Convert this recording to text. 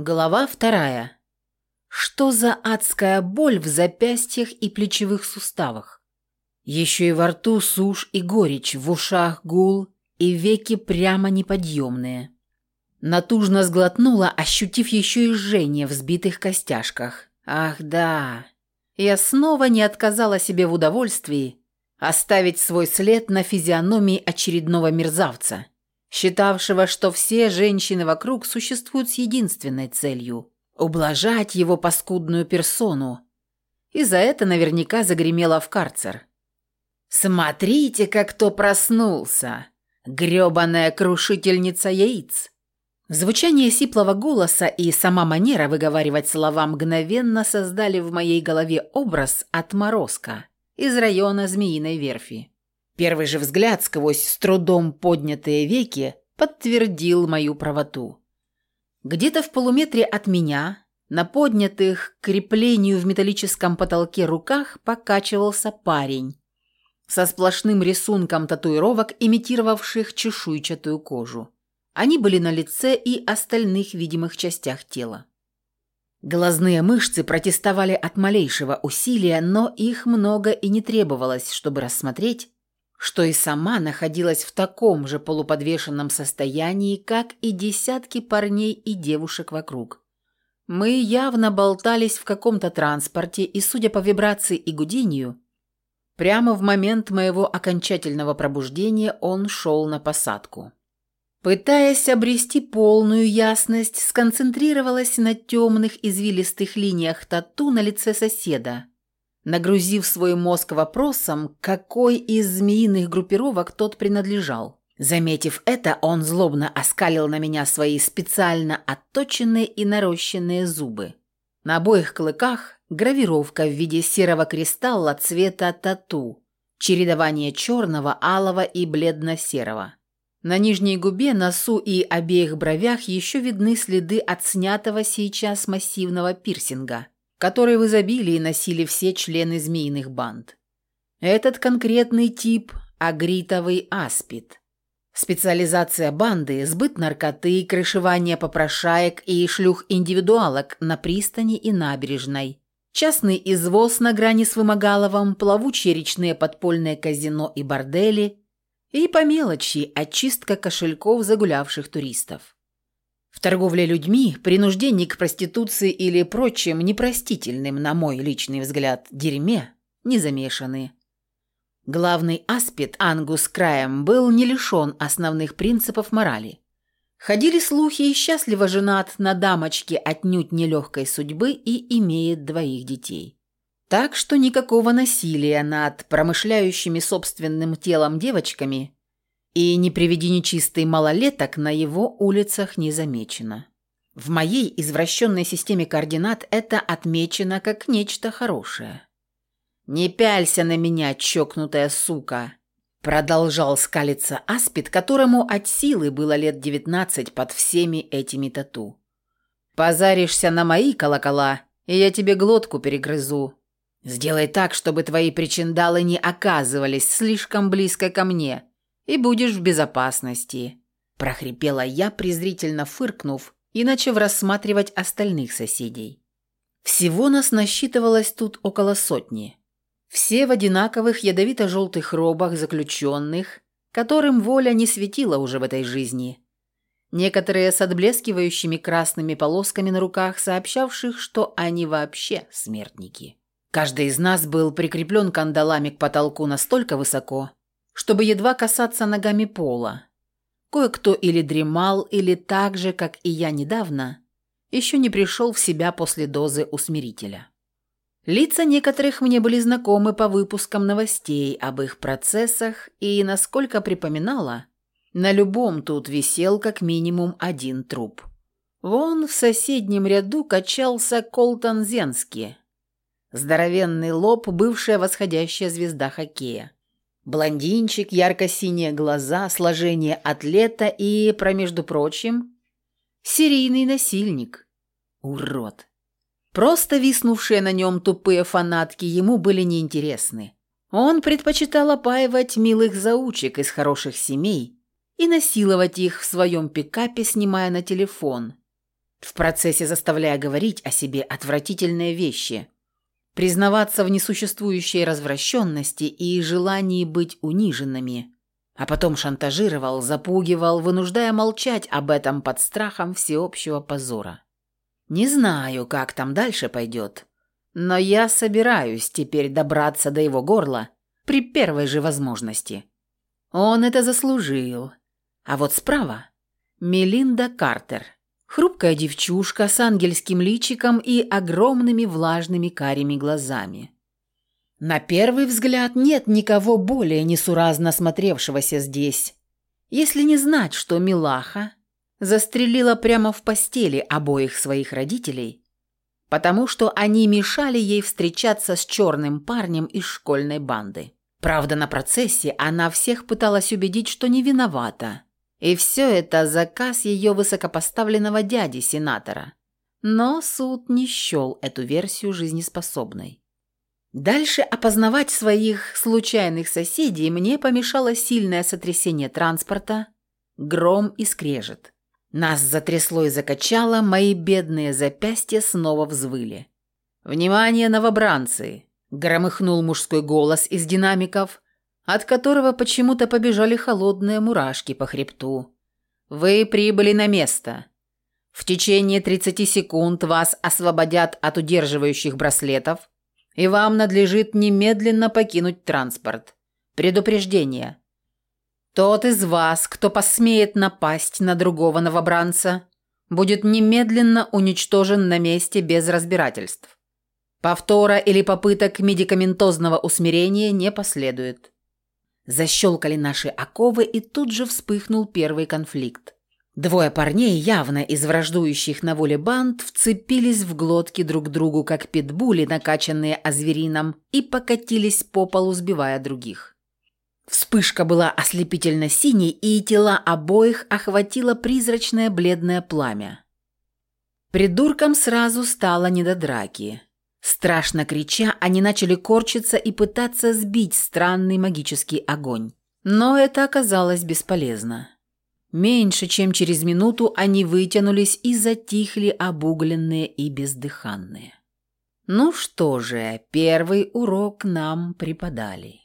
Глава вторая. Что за адская боль в запястьях и плечевых суставах? Еще и во рту сушь и горечь, в ушах гул и веки прямо неподъемные. Натужно сглотнула, ощутив еще и жжение в сбитых костяшках. Ах да, я снова не отказала себе в удовольствии оставить свой след на физиономии очередного мерзавца – считавшего, что все женщины вокруг существуют с единственной целью – ублажать его паскудную персону. И за это наверняка загремела в карцер. «Смотрите, как кто проснулся! грёбаная крушительница яиц!» Звучание сиплого голоса и сама манера выговаривать слова мгновенно создали в моей голове образ отморозка из района Змеиной верфи. Первый же взгляд сквозь с трудом поднятые веки подтвердил мою правоту. Где-то в полуметре от меня, на поднятых к креплению в металлическом потолке руках, покачивался парень со сплошным рисунком татуировок, имитировавших чешуйчатую кожу. Они были на лице и остальных видимых частях тела. Глазные мышцы протестовали от малейшего усилия, но их много и не требовалось, чтобы рассмотреть, что и сама находилась в таком же полуподвешенном состоянии, как и десятки парней и девушек вокруг. Мы явно болтались в каком-то транспорте, и, судя по вибрации и гудению, прямо в момент моего окончательного пробуждения он шел на посадку. Пытаясь обрести полную ясность, сконцентрировалась на темных извилистых линиях тату на лице соседа – нагрузив свой мозг вопросом, какой из змеиных группировок тот принадлежал. Заметив это, он злобно оскалил на меня свои специально отточенные и нарощенные зубы. На обоих клыках гравировка в виде серого кристалла цвета тату, чередование черного, алого и бледно-серого. На нижней губе, носу и обеих бровях еще видны следы от снятого сейчас массивного пирсинга – который в изобилии носили все члены змеиных банд. Этот конкретный тип – агритовый аспид. Специализация банды – сбыт наркоты, крышевание попрошаек и шлюх-индивидуалок на пристани и набережной, частный извоз на грани с вымогаловым, плавучие речные подпольные казино и бордели и, по мелочи, очистка кошельков загулявших туристов. В торговле людьми, принуждении к проституции или прочим непростительным, на мой личный взгляд, дерьме не замешаны. Главный аспид Ангус Краем был не лишен основных принципов морали. Ходили слухи и счастливо женат на дамочке отнюдь нелегкой судьбы и имеет двоих детей. Так что никакого насилия над промышляющими собственным телом девочками и не приведи нечистый малолеток на его улицах не замечено. В моей извращенной системе координат это отмечено как нечто хорошее. «Не пялься на меня, чокнутая сука!» Продолжал скалиться аспид, которому от силы было лет девятнадцать под всеми этими тату. «Позаришься на мои колокола, и я тебе глотку перегрызу. Сделай так, чтобы твои причиндалы не оказывались слишком близко ко мне, и будешь в безопасности», – прохрипела я, презрительно фыркнув и начав рассматривать остальных соседей. Всего нас насчитывалось тут около сотни. Все в одинаковых ядовито-желтых робах заключенных, которым воля не светила уже в этой жизни. Некоторые с отблескивающими красными полосками на руках, сообщавших, что они вообще смертники. Каждый из нас был прикреплен кандалами к потолку настолько высоко, чтобы едва касаться ногами пола. Кое-кто или дремал, или так же, как и я недавно, еще не пришел в себя после дозы усмирителя. Лица некоторых мне были знакомы по выпускам новостей об их процессах, и, насколько припоминала, на любом тут висел как минимум один труп. Вон в соседнем ряду качался Колтон Зенский. Здоровенный лоб, бывшая восходящая звезда хоккея. Блондинчик, ярко-синие глаза, сложение атлета и, про между прочим, серийный насильник. Урод. Просто виснувшие на нем тупые фанатки ему были неинтересны. Он предпочитал опаивать милых заучек из хороших семей и насиловать их в своем пикапе, снимая на телефон. в процессе заставляя говорить о себе отвратительные вещи, признаваться в несуществующей развращенности и желании быть униженными, а потом шантажировал, запугивал, вынуждая молчать об этом под страхом всеобщего позора. Не знаю, как там дальше пойдет, но я собираюсь теперь добраться до его горла при первой же возможности. Он это заслужил. А вот справа – Мелинда Картер – Хрупкая девчушка с ангельским личиком и огромными влажными карими глазами. На первый взгляд нет никого более несуразно смотревшегося здесь, если не знать, что Милаха застрелила прямо в постели обоих своих родителей, потому что они мешали ей встречаться с черным парнем из школьной банды. Правда, на процессе она всех пыталась убедить, что не виновата – и все это заказ ее высокопоставленного дяди-сенатора. Но суд не счел эту версию жизнеспособной. Дальше опознавать своих случайных соседей мне помешало сильное сотрясение транспорта, гром и скрежет. Нас затрясло и закачало, мои бедные запястья снова взвыли. «Внимание, новобранцы!» – громыхнул мужской голос из динамиков, от которого почему-то побежали холодные мурашки по хребту. «Вы прибыли на место. В течение 30 секунд вас освободят от удерживающих браслетов, и вам надлежит немедленно покинуть транспорт. Предупреждение. Тот из вас, кто посмеет напасть на другого новобранца, будет немедленно уничтожен на месте без разбирательств. Повтора или попыток медикаментозного усмирения не последует. Защелкали наши оковы, и тут же вспыхнул первый конфликт. Двое парней, явно из враждующих на воле банд, вцепились в глотки друг другу, как питбули, накачанные озверином, и покатились по полу, сбивая других. Вспышка была ослепительно синей, и тела обоих охватило призрачное бледное пламя. Придуркам сразу стало не до драки. Страшно крича, они начали корчиться и пытаться сбить странный магический огонь. Но это оказалось бесполезно. Меньше чем через минуту они вытянулись и затихли обугленные и бездыханные. Ну что же, первый урок нам преподали.